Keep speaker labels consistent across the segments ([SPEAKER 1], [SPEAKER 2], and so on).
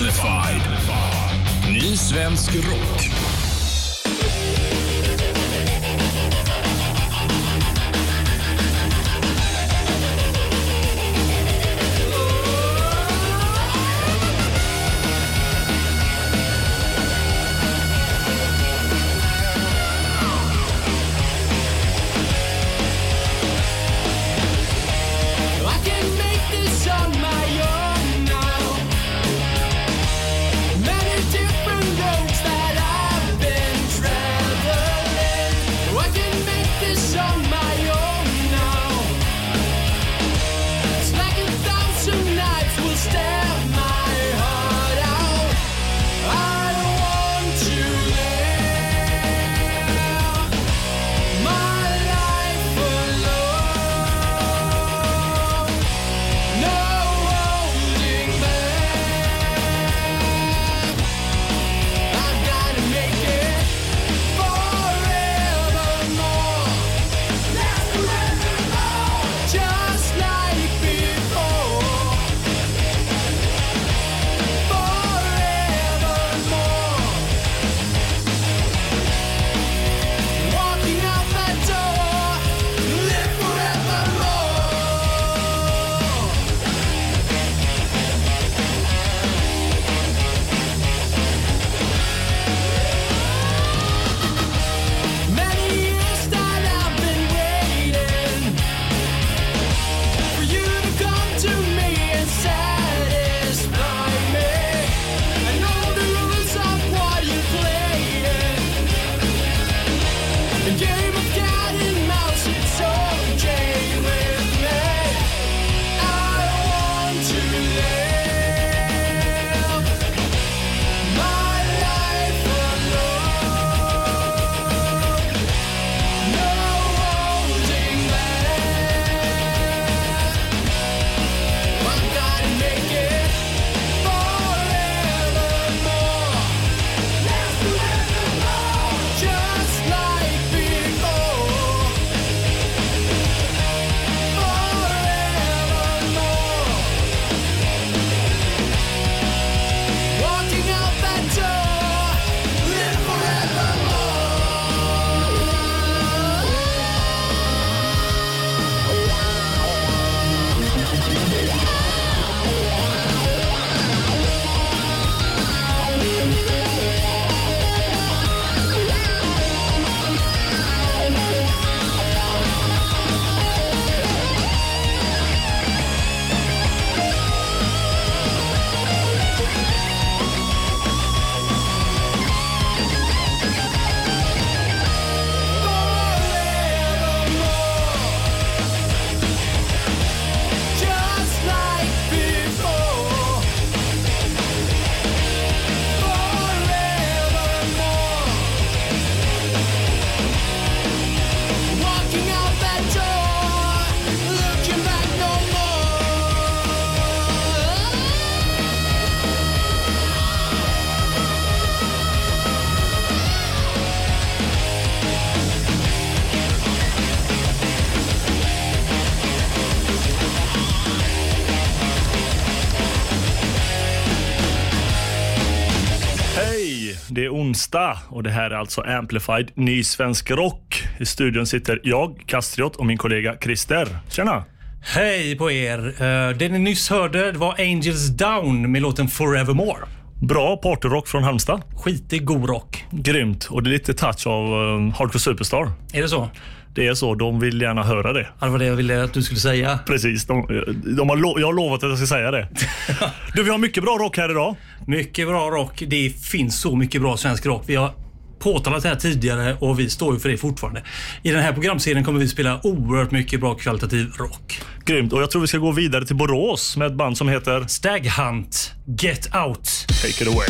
[SPEAKER 1] Amplified. Ny svensk rock.
[SPEAKER 2] Det är onsdag och det här är alltså Amplified Ny Svensk Rock. I studion sitter jag, Kastriot och min kollega Christer. Tjena!
[SPEAKER 3] Hej på er! Eh, det ni nyss hörde var Angels Down med låten Forevermore.
[SPEAKER 2] Bra partyrock från Halmstad.
[SPEAKER 3] Skitig god rock.
[SPEAKER 2] Grymt. Och det är lite touch av um, Hardcore Superstar.
[SPEAKER 3] Är det så?
[SPEAKER 2] Det är så. De vill gärna höra det.
[SPEAKER 3] Ja, det var det jag ville att du skulle säga.
[SPEAKER 2] Precis. De, de har lo- jag har lovat att jag ska säga det. Du, vi har mycket bra rock här idag.
[SPEAKER 3] Mycket bra rock. Det finns så mycket bra svensk rock. Vi har påtalat det här tidigare och vi står ju för det fortfarande. I den här programserien kommer vi spela oerhört mycket bra kvalitativ rock.
[SPEAKER 2] Grymt. Och jag tror vi ska gå vidare till Borås med ett band som heter
[SPEAKER 3] Stag Hunt, Get Out.
[SPEAKER 2] Take It Away.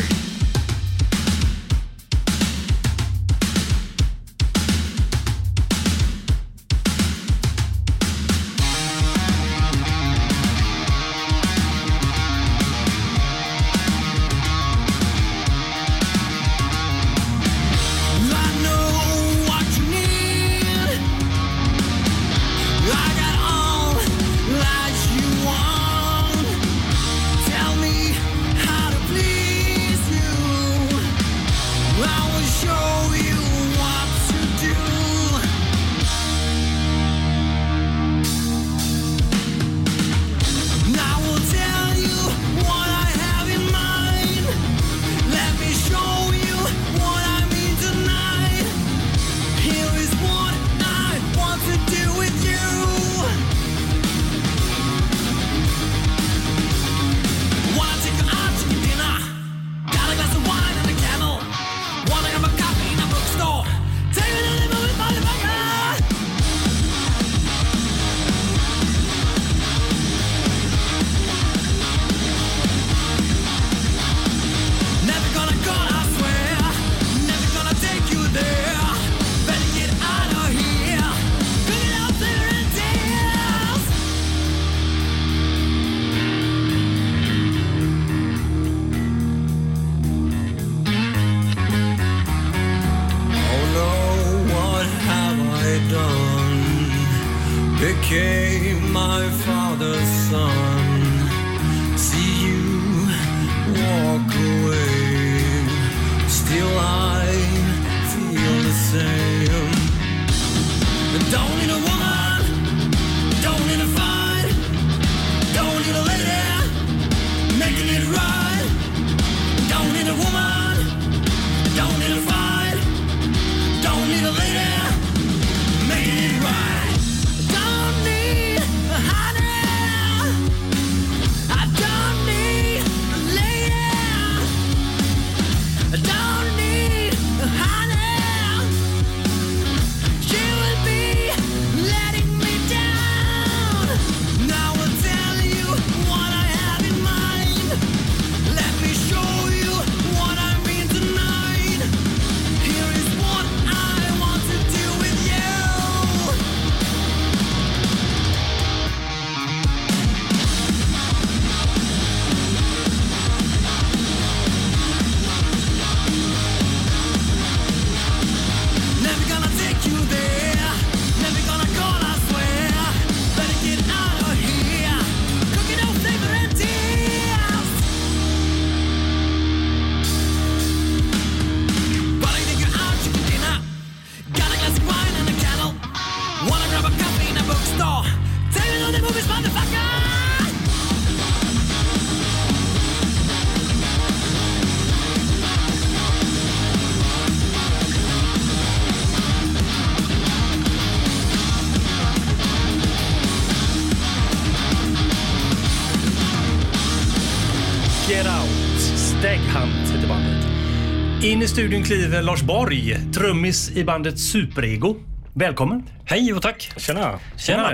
[SPEAKER 3] Studion kliver Lars Borg, trummis i bandet Superego. Välkommen!
[SPEAKER 4] Hej och tack!
[SPEAKER 2] Tjena.
[SPEAKER 4] Tjena!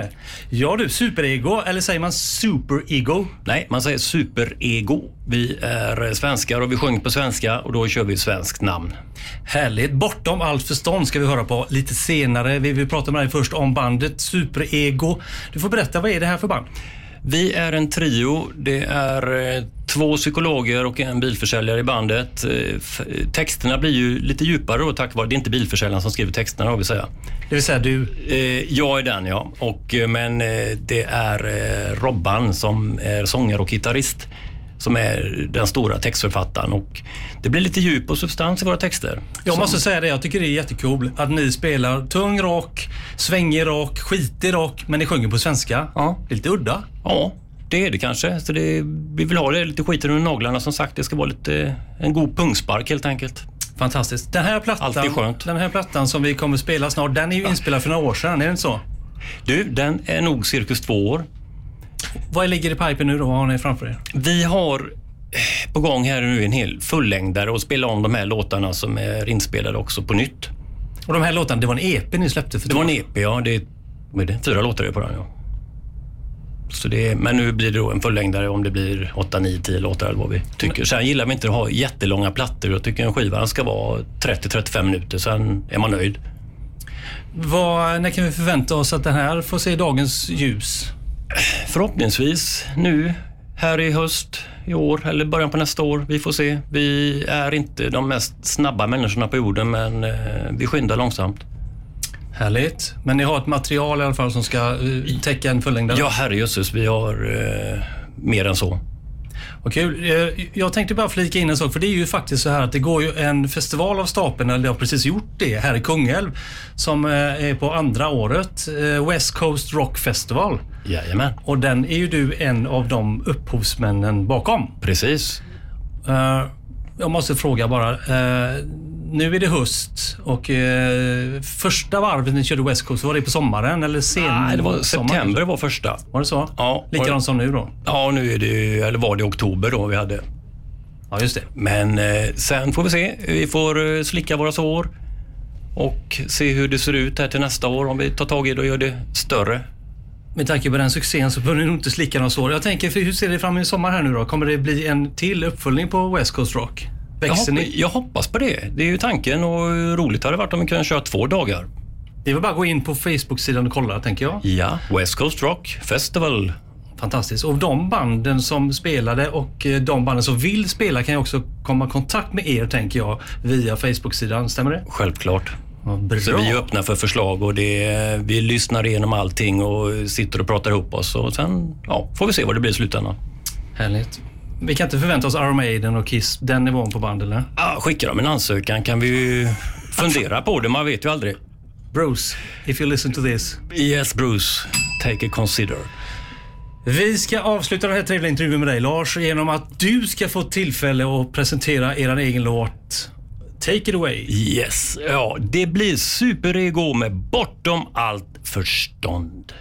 [SPEAKER 3] Ja du, Superego, eller säger man Superego?
[SPEAKER 4] Nej, man säger superego. Vi är svenskar och vi sjunger på svenska och då kör vi svenskt namn.
[SPEAKER 3] Härligt. Bortom allt förstånd ska vi höra på lite senare. Vi vill prata med dig först om bandet Superego. Du får berätta, vad är det här för band?
[SPEAKER 4] Vi är en trio. Det är eh, två psykologer och en bilförsäljare i bandet. Eh, Texterna blir ju lite djupare då tack vare, det är inte bilförsäljaren som skriver texterna vill säga.
[SPEAKER 3] Det vill säga du,
[SPEAKER 4] Eh, Jag är den ja, och, men det är Robban som är sångare och gitarrist som är den stora textförfattaren och det blir lite djup och substans i våra texter.
[SPEAKER 3] jag måste säga det, jag tycker det är jättekul att ni spelar tung rock, svängig rock, skitig rock, men ni sjunger på svenska.
[SPEAKER 4] Ja.
[SPEAKER 3] Det är lite udda.
[SPEAKER 4] Ja, det är det kanske. Så det, vi vill ha det lite skiten under naglarna som sagt. Det ska vara lite en god pungspark helt enkelt.
[SPEAKER 3] Fantastiskt. Den här plattan. Den här plattan som vi kommer spela snart, den är ju inspelad för några år sedan, är det inte så?
[SPEAKER 4] Du, den är nog cirkus två år.
[SPEAKER 3] Vad ligger i pipen nu då? Vad har ni framför er?
[SPEAKER 4] Vi har eh, på gång här nu en hel fullängdare och spela om de här låtarna som är inspelade också på nytt.
[SPEAKER 3] Och de här låtarna, det var en EP ni släppte för
[SPEAKER 4] Det var en EP, ja. Det är, vad är det? Fyra låtar är på den, ja. Så det är, men nu blir det då en fullängdare om det blir 8, 9, 10 låtar eller vad vi tycker. Sen gillar vi inte att ha jättelånga plattor. Jag tycker en skiva ska vara 30-35 minuter, sen är man nöjd.
[SPEAKER 3] Vad, när kan vi förvänta oss att den här får se dagens ljus?
[SPEAKER 4] Förhoppningsvis nu här i höst, i år eller början på nästa år. Vi får se. Vi är inte de mest snabba människorna på jorden men eh, vi skyndar långsamt.
[SPEAKER 3] Härligt. Men ni har ett material i alla fall som ska eh, täcka en fullängdare?
[SPEAKER 4] Ja, herrejösses, vi har eh, mer än så.
[SPEAKER 3] Vad kul. Eh, Jag tänkte bara flika in en sak, för det är ju faktiskt så här att det går ju en festival av stapeln, eller har precis gjort det, här i Kungälv, som eh, är på andra året. eh, West Coast Rock Festival.
[SPEAKER 4] Jajamän,
[SPEAKER 3] Och den är ju du en av de upphovsmännen bakom.
[SPEAKER 4] precis.
[SPEAKER 3] Jag måste fråga bara. eh, nu är det höst och eh, första varvet ni körde West Coast, var det på sommaren eller sen
[SPEAKER 4] Nej, det var september var första.
[SPEAKER 3] Var det så?
[SPEAKER 4] Ja.
[SPEAKER 3] Likadant som nu då?
[SPEAKER 4] Ja, nu är det, eller var det oktober då vi hade.
[SPEAKER 3] Ja, just det.
[SPEAKER 4] Men eh, sen får vi se. Vi får eh, slicka våra sår och se hur det ser ut här till nästa år. Om vi tar tag i det och gör det större.
[SPEAKER 3] Med tanke på den succén så behöver ni nog inte slicka några sår. Jag tänker, hur ser det fram i sommar här nu då? Kommer det bli en till uppföljning på West Coast Rock?
[SPEAKER 4] Jag,
[SPEAKER 3] Växer
[SPEAKER 4] hoppa,
[SPEAKER 3] ni?
[SPEAKER 4] jag hoppas på det. Det är ju tanken och roligt hade det varit om vi kunde köra två dagar.
[SPEAKER 3] Det är väl bara att gå in på Facebook-sidan och kolla, tänker jag.
[SPEAKER 4] Ja, West Coast Rock Festival.
[SPEAKER 3] Fantastiskt. Och de banden som spelade och eh, de banden som vill spela kan ju också komma i kontakt med er, tänker jag, via Facebook-sidan. Stämmer det?
[SPEAKER 4] Självklart. Så vi är öppna för förslag och det, vi lyssnar igenom allting och sitter och pratar ihop oss. Och sen ja, får vi se vad det blir i slutändan.
[SPEAKER 3] Härligt. Vi kan inte förvänta oss Iron Maiden och Kiss, den nivån på band eller?
[SPEAKER 4] Ja, skickar de en ansökan kan vi ju fundera på det. Man vet ju aldrig.
[SPEAKER 3] Bruce, if you listen to this.
[SPEAKER 4] Yes Bruce, take a consider.
[SPEAKER 3] Vi ska avsluta den här trevliga intervjun med dig Lars genom att du ska få tillfälle att presentera er egen låt. Take it away.
[SPEAKER 4] Yes, ja det blir superego med Bortom allt förstånd.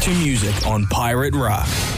[SPEAKER 5] To music on Pirate Rock.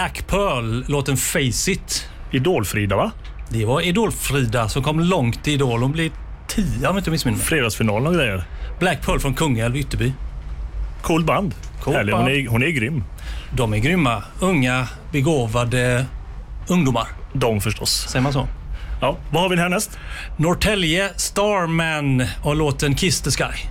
[SPEAKER 3] Black Pearl, låten Face It.
[SPEAKER 2] Idol-Frida va?
[SPEAKER 3] Det var Idol-Frida som kom långt i Idol. Hon blev tia om jag inte missminner mig.
[SPEAKER 2] Fredagsfinalen och grejer.
[SPEAKER 3] Black Pearl från Kungälv, Ytterby.
[SPEAKER 2] Cool band.
[SPEAKER 3] Cool
[SPEAKER 2] Härlig. Hon, är, hon är grym.
[SPEAKER 3] De är grymma. Unga, begåvade ungdomar.
[SPEAKER 2] De förstås.
[SPEAKER 3] Säger man så?
[SPEAKER 2] Ja, vad har vi härnäst?
[SPEAKER 3] Norrtälje Starman och låten Kiss the Sky.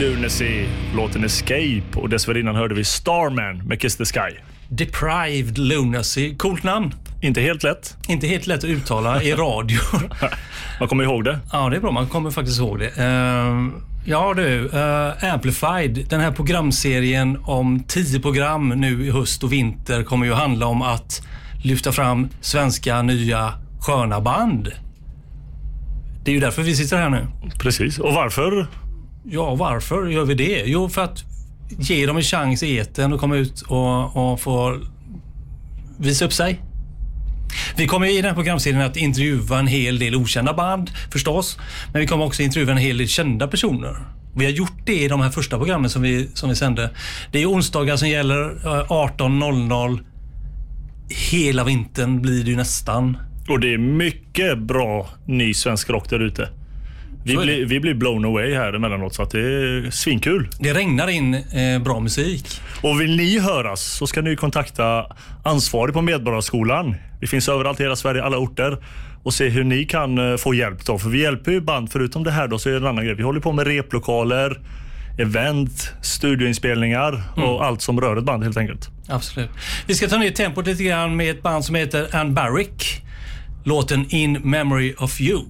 [SPEAKER 2] Lunacy, låten Escape och dessförinnan hörde vi Starman med Kiss the Sky.
[SPEAKER 3] Deprived Lunacy. Coolt namn.
[SPEAKER 2] Inte helt lätt.
[SPEAKER 3] Inte helt lätt att uttala i radio.
[SPEAKER 2] Man kommer ihåg det.
[SPEAKER 3] Ja, det är bra. Man kommer faktiskt ihåg det. Ehm, ja du, uh, Amplified, den här programserien om tio program nu i höst och vinter kommer ju handla om att lyfta fram svenska nya sköna band. Det är ju därför vi sitter här nu.
[SPEAKER 2] Precis. Och varför?
[SPEAKER 3] Ja, varför gör vi det? Jo, för att ge dem en chans i etern och komma ut och, och få visa upp sig. Vi kommer i den här programserien att intervjua en hel del okända band förstås. Men vi kommer också intervjua en hel del kända personer. Vi har gjort det i de här första programmen som vi, som vi sände. Det är onsdagar som gäller eh, 18.00. Hela vintern blir det ju nästan.
[SPEAKER 2] Och det är mycket bra ny svensk rock där ute. Vi blir, vi blir blown away här emellanåt så att det är svinkul.
[SPEAKER 3] Det regnar in eh, bra musik.
[SPEAKER 2] Och vill ni höras så ska ni kontakta ansvarig på Medborgarskolan. Vi finns överallt i hela Sverige, alla orter. Och se hur ni kan eh, få hjälp då. För vi hjälper ju band, förutom det här då, så är det en annan grej. Vi håller på med replokaler, event, studioinspelningar och allt som rör ett band helt enkelt.
[SPEAKER 3] Absolut. Vi ska ta ner tempot lite grann med ett band som heter Ann Barrick. Låten In Memory of You.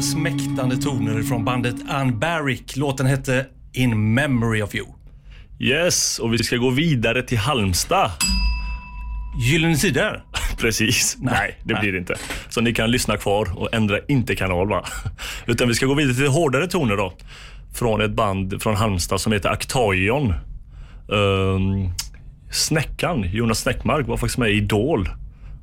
[SPEAKER 3] hörde smäktande toner från bandet Unbaric. Låten hette In Memory of You.
[SPEAKER 2] Yes, och vi ska gå vidare till Halmstad.
[SPEAKER 3] Gyllene Tider?
[SPEAKER 2] Precis. Nej, nej det
[SPEAKER 3] nej.
[SPEAKER 2] blir det inte. Så ni kan lyssna kvar och ändra inte kanal bara. Utan vi ska gå vidare till hårdare toner då. Från ett band från Halmstad som heter Actaion. Um, ehm, Snäckan, Jonas Snäckmark, var faktiskt med i Idol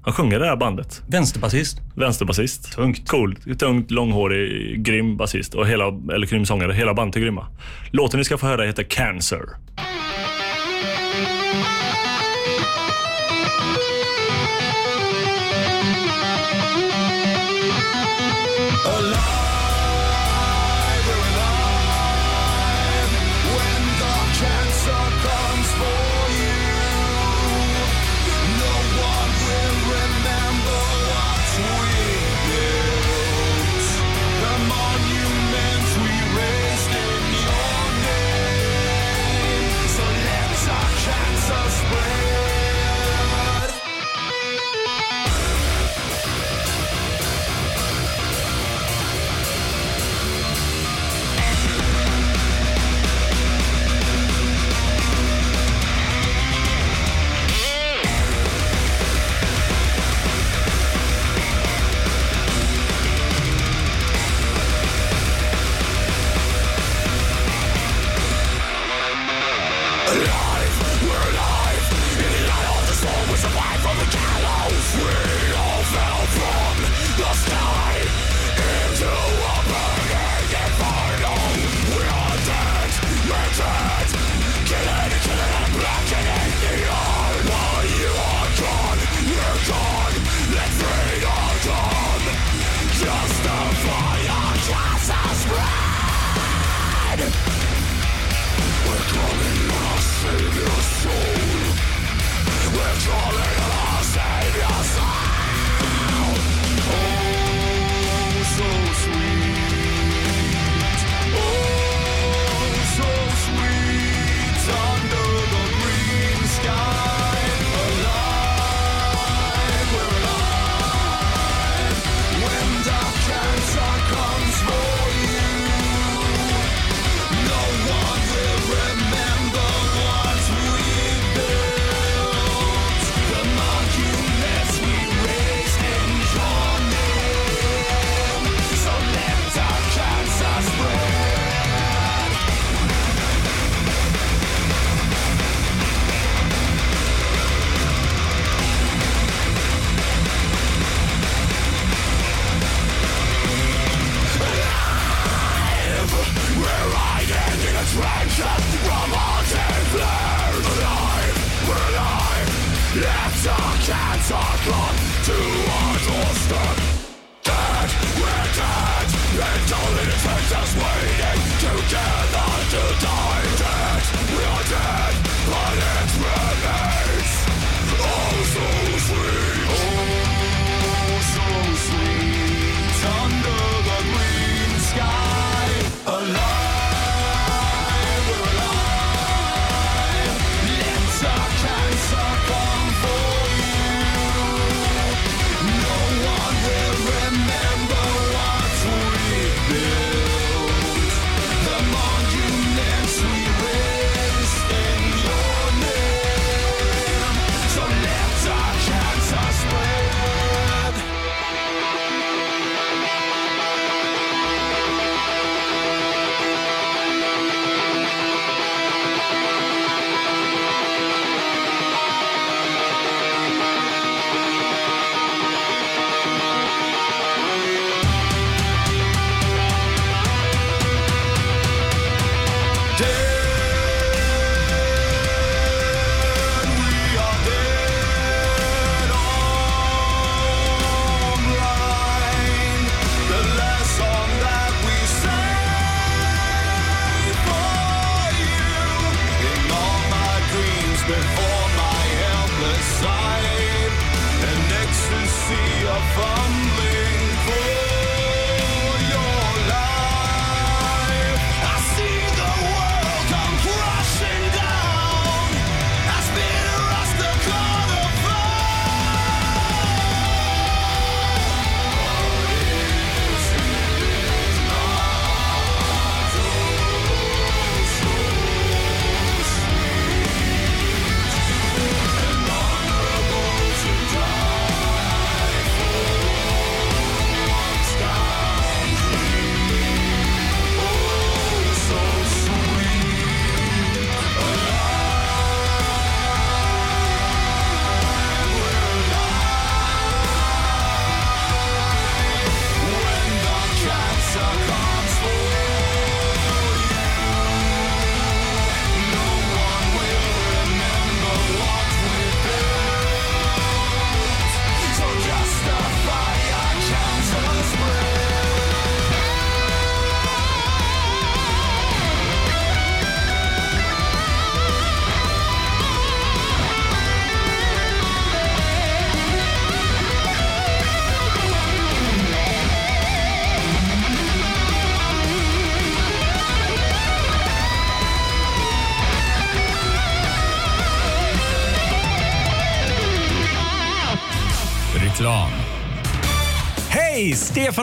[SPEAKER 2] han sjunger det här bandet.
[SPEAKER 3] Vänsterbasist.
[SPEAKER 2] Vänsterbasist.
[SPEAKER 3] Tungt.
[SPEAKER 2] Coolt. Tungt, långhårig, grym basist. Och hela, eller grym sångare. Hela bandet är grymma. Låten ni ska få höra heter Cancer.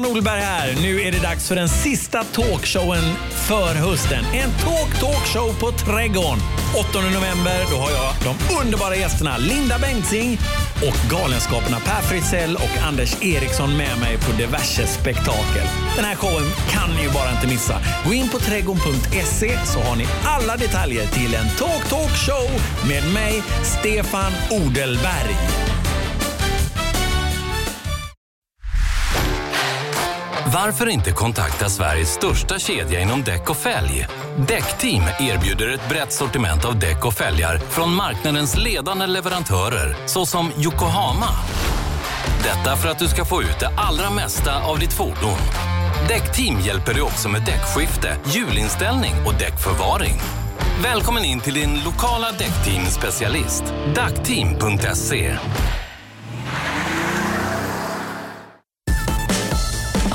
[SPEAKER 6] Stefan Olberg här. Nu är det dags för den sista talkshowen för hösten. En talk-talkshow på Trädgården. 8 november då har jag de underbara gästerna Linda Bengtzing och Galenskaperna Per Fritzell och Anders Eriksson med mig på diverse spektakel. Den här showen kan ni ju bara inte missa. Gå in på trädgården.se så har ni alla detaljer till en talk talkshow med mig, Stefan Odelberg.
[SPEAKER 7] Varför inte kontakta Sveriges största kedja inom däck och fälg? Däckteam erbjuder ett brett sortiment av däck och fälgar från marknadens ledande leverantörer såsom Yokohama. Detta för att du ska få ut det allra mesta av ditt fordon. Däckteam hjälper dig också med däckskifte, hjulinställning och däckförvaring. Välkommen in till din lokala däckteam-specialist. Dackteam.se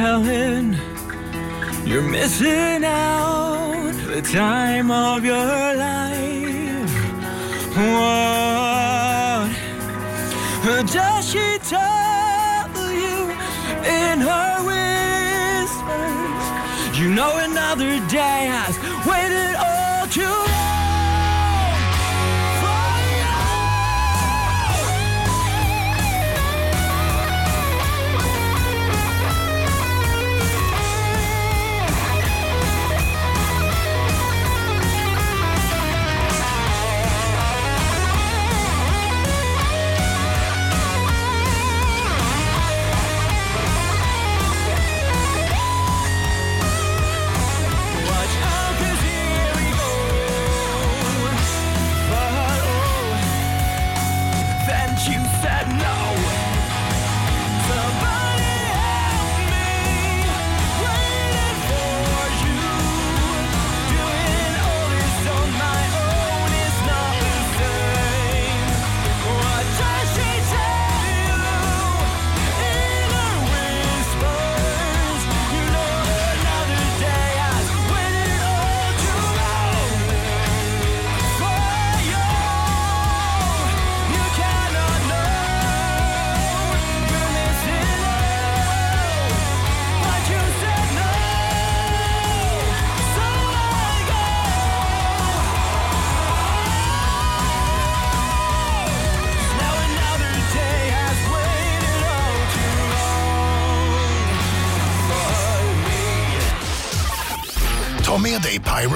[SPEAKER 1] Helen, you're missing out the time of your life. What does she tell you in her whispers? You know, another day I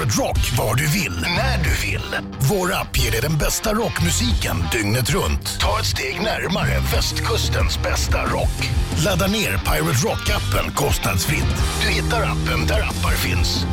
[SPEAKER 8] hårdrock var du vill, när du vill. Vår app ger dig den bästa rockmusiken dygnet runt. Ta ett steg närmare västkustens bästa rock. Ladda ner Pirate Rock-appen kostnadsfritt. Du hittar appen där appar finns.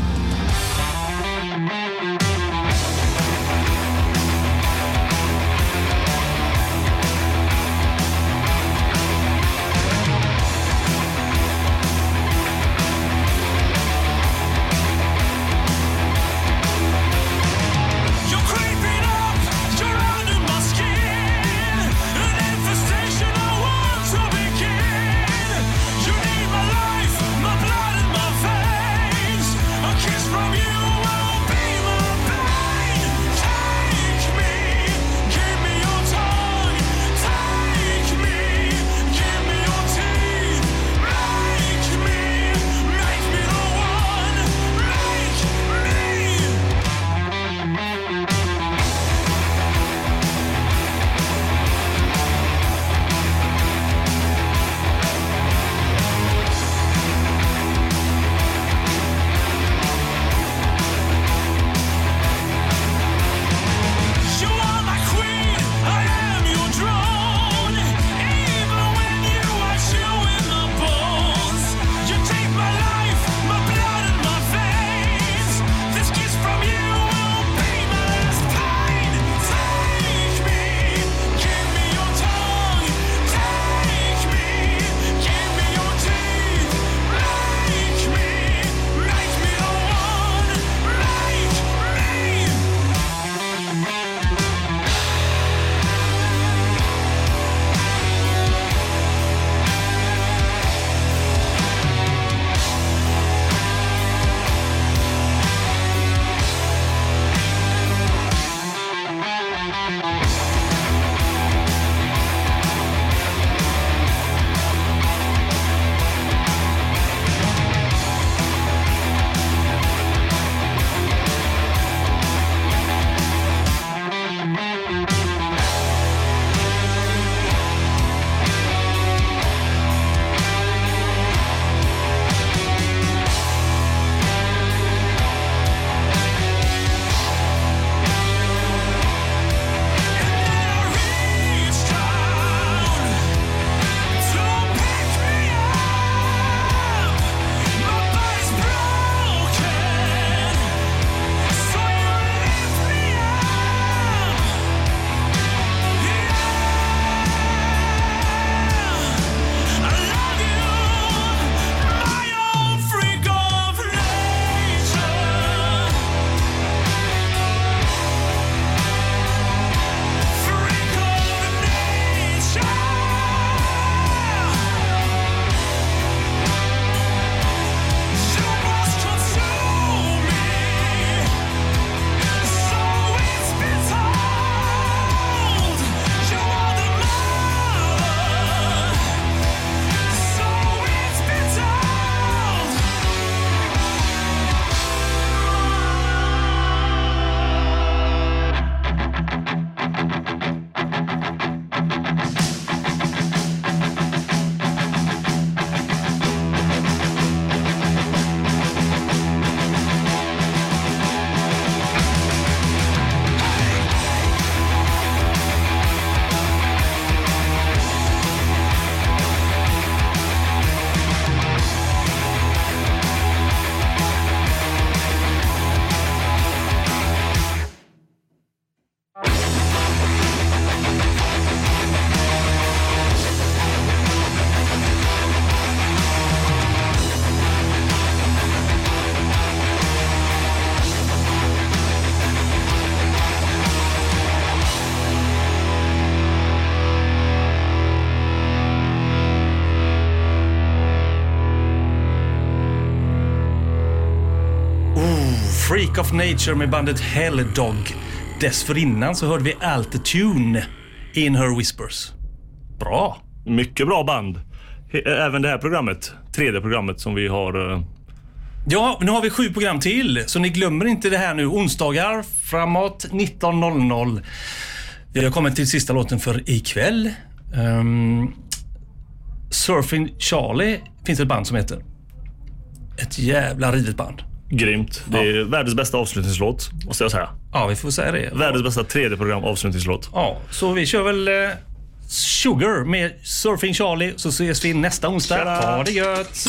[SPEAKER 1] Freak of Nature med bandet Hell Dog. Dessförinnan så hörde vi Altitude In Her Whispers. Bra!
[SPEAKER 2] Mycket bra band. Även det här programmet, tredje programmet som vi har eh,
[SPEAKER 1] Ja, nu har vi sju program till, så ni glömmer inte det här nu. Onsdagar framåt 19.00. Vi har kommit till sista låten för ikväll. Um, Surfing Charlie finns ett band som heter. Ett jävla rivet band.
[SPEAKER 2] Grymt. Det är ja. världens bästa avslutningslåt, måste jag säga.
[SPEAKER 1] Ja, vi får säga det.
[SPEAKER 2] Världens bästa 3D-program-avslutningslåt.
[SPEAKER 1] Ja, så vi kör väl eh, Sugar med Surfing Charlie, så ses vi nästa onsdag. Ha det gött!